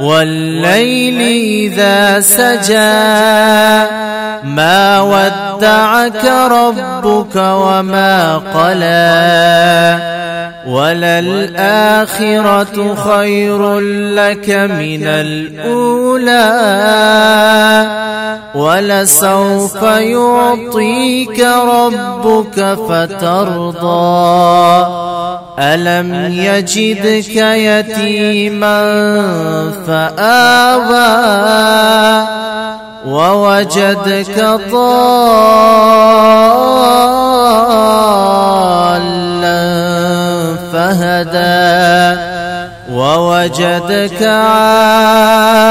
والليل إذا سجى ما ودعك ربك وما قلى وللآخرة خير لك من الأولى. ولسوف يعطيك ربك فترضى. ألم يجدك يتيما فآوى ووجدك ضالا فهدى ووجدك عائلا